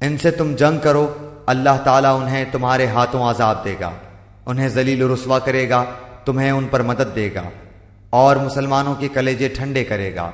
ان سے تم جنگ کرو، اللہ تعالیٰ انہیں تمہارے ہاتھوں عذاب دے گا۔ انہیں ذلیل و رسوا کرے گا، تمہیں ان پر مدد دے گا۔ اور مسلمانوں کے کلیجے ٹھنڈے کرے گا۔